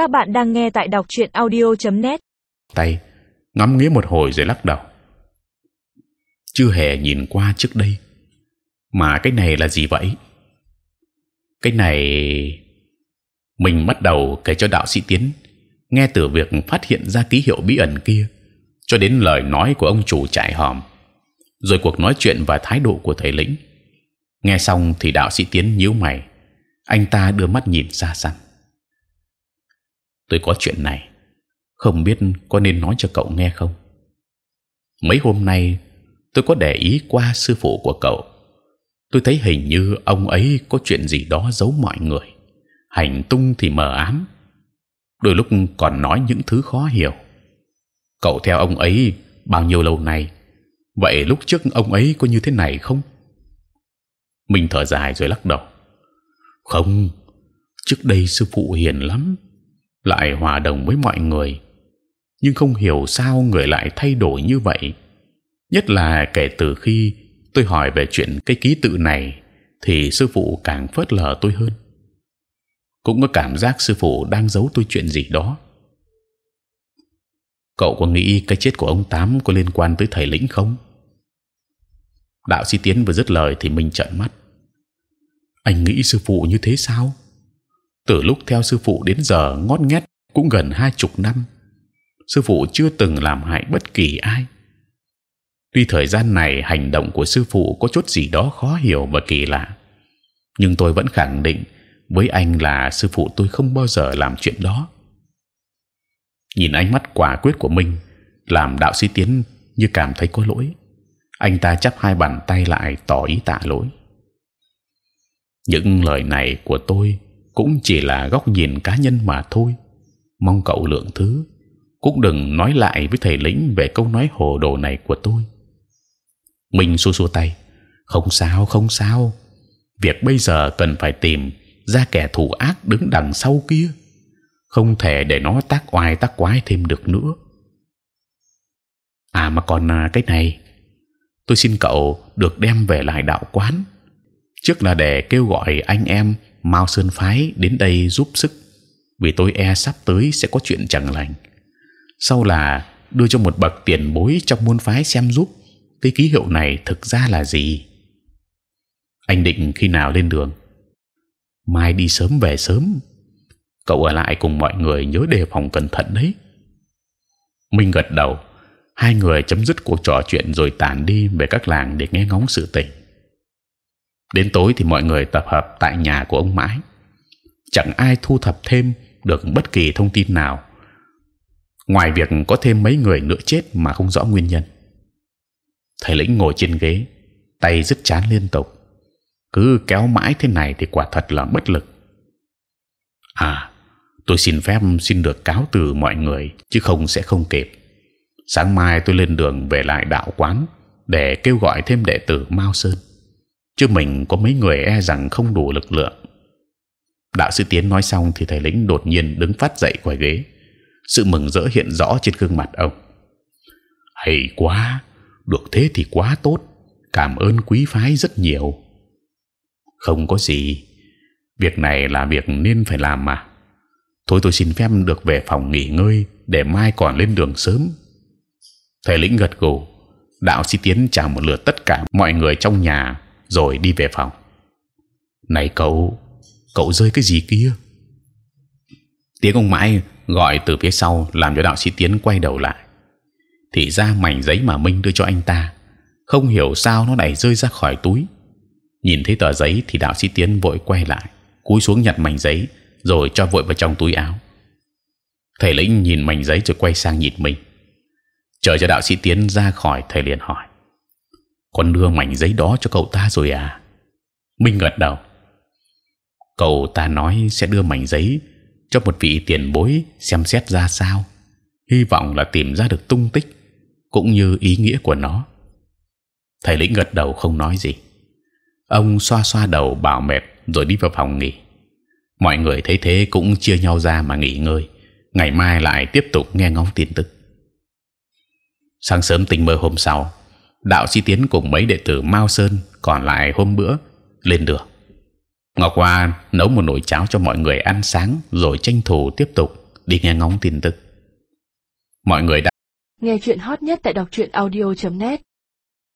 Các bạn đang nghe tại đọc truyện audio.net. tay, ngắm nghía một hồi rồi lắc đầu. Chưa hề nhìn qua trước đây. Mà cái này là gì vậy? Cái này, mình bắt đầu kể cho đạo sĩ tiến, nghe từ việc phát hiện ra ký hiệu bí ẩn kia, cho đến lời nói của ông chủ trại hòm, rồi cuộc nói chuyện và thái độ của thầy lĩnh. Nghe xong thì đạo sĩ tiến nhíu mày. Anh ta đưa mắt nhìn xa xăm tôi có chuyện này. Không biết có nên nói cho cậu nghe không? Mấy hôm nay, tôi có để ý qua sư phụ của cậu. Tôi thấy hình như ông ấy có chuyện gì đó giấu mọi người. Hành tung thì mờ ám. Đôi lúc còn nói những thứ khó hiểu. Cậu theo ông ấy bao nhiêu lâu nay? Vậy lúc trước ông ấy có như thế này không? Mình thở dài rồi lắc đầu. Không, trước đây sư phụ hiền lắm lại hòa đồng với mọi người. Nhưng không hiểu sao người lại thay đổi như vậy. Nhất là kể từ khi tôi hỏi về chuyện cái ký tự này, thì sư phụ càng phớt lờ tôi hơn. Cũng có cảm giác sư phụ đang giấu tôi chuyện gì đó. Cậu có nghĩ cái chết của ông tám có liên quan tới thầy lĩnh không? Đạo sĩ tiến vừa dứt lời thì mình trợn mắt. Anh nghĩ sư phụ như thế sao? Từ lúc theo sư phụ đến giờ ngót nghét cũng gần hai chục năm, sư phụ chưa từng làm hại bất kỳ ai. Tuy thời gian này hành động của sư phụ có chút gì đó khó hiểu và kỳ lạ, nhưng tôi vẫn khẳng định với anh là sư phụ tôi không bao giờ làm chuyện đó. Nhìn ánh mắt quả quyết của mình, làm đạo sĩ tiến như cảm thấy có lỗi, anh ta chắp hai bàn tay lại tỏ ý tạ lỗi. Những lời này của tôi cũng chỉ là góc nhìn cá nhân mà thôi. Mong cậu lượng thứ, cũng đừng nói lại với thầy lĩnh về câu nói hồ đồ này của tôi. Mình xua xua tay, không sao không sao. Việc bây giờ cần phải tìm ra kẻ thù ác đứng đằng sau kia, không thể để nó tác oai tác quái thêm được nữa. À mà còn à, cái này, tôi xin cậu được đem về lại đạo quán. Trước là để kêu gọi anh em Mao Sơn phái đến đây giúp sức, vì tôi e sắp tới sẽ có chuyện chẳng lành. Sau là đưa cho một bậc tiền bối trong môn phái xem giúp, cái ký hiệu này thực ra là gì? Anh định khi nào lên đường? Mai đi sớm về sớm. Cậu ở lại cùng mọi người nhớ đề phòng cẩn thận đấy. Minh gật đầu, hai người chấm dứt cuộc trò chuyện rồi tản đi về các làng để nghe ngóng sự tình đến tối thì mọi người tập hợp tại nhà của ông mãi. Chẳng ai thu thập thêm được bất kỳ thông tin nào. Ngoài việc có thêm mấy người nữa chết mà không rõ nguyên nhân. Thầy lĩnh ngồi trên ghế, tay rất chán liên tục. Cứ kéo mãi thế này thì quả thật là bất lực. À tôi xin phép xin được cáo từ mọi người, chứ không sẽ không kịp. Sáng mai tôi lên đường về lại đạo quán để kêu gọi thêm đệ tử Mao Sơn chứ mình có mấy người e rằng không đủ lực lượng. Đạo sư tiến nói xong thì thầy lĩnh đột nhiên đứng phát dậy khỏi ghế. Sự mừng rỡ hiện rõ trên gương mặt ông. Hay quá, được thế thì quá tốt. Cảm ơn quý phái rất nhiều. Không có gì, việc này là việc nên phải làm mà. Thôi tôi xin phép được về phòng nghỉ ngơi để mai còn lên đường sớm. Thầy lĩnh gật gù. Đạo sĩ tiến chào một lượt tất cả mọi người trong nhà rồi đi về phòng. Này cậu cậu rơi cái gì kia? Tiếng ông mãi gọi từ phía sau làm cho đạo sĩ tiến quay đầu lại. Thì ra mảnh giấy mà minh đưa cho anh ta, không hiểu sao nó lại rơi ra khỏi túi. Nhìn thấy tờ giấy thì đạo sĩ tiến vội quay lại, cúi xuống nhặt mảnh giấy, rồi cho vội vào trong túi áo. Thầy lĩnh nhìn mảnh giấy rồi quay sang nhìn mình chờ cho đạo sĩ tiến ra khỏi, thầy liền hỏi con đưa mảnh giấy đó cho cậu ta rồi à? Minh gật đầu. Cậu ta nói sẽ đưa mảnh giấy cho một vị tiền bối xem xét ra sao. Hy vọng là tìm ra được tung tích cũng như ý nghĩa của nó. Thầy lĩnh gật đầu không nói gì. Ông xoa xoa đầu bảo mệt rồi đi vào phòng nghỉ. Mọi người thấy thế cũng chia nhau ra mà nghỉ ngơi. Ngày mai lại tiếp tục nghe ngóng tin tức. Sáng sớm tình mơ hôm sau đạo sĩ tiến cùng mấy đệ tử mao sơn còn lại hôm bữa lên đường. Ngọc hoa nấu một nồi cháo cho mọi người ăn sáng rồi tranh thủ tiếp tục đi nghe ngóng tin tức. Mọi người đã nghe chuyện hot nhất tại đọc truyện audio .net.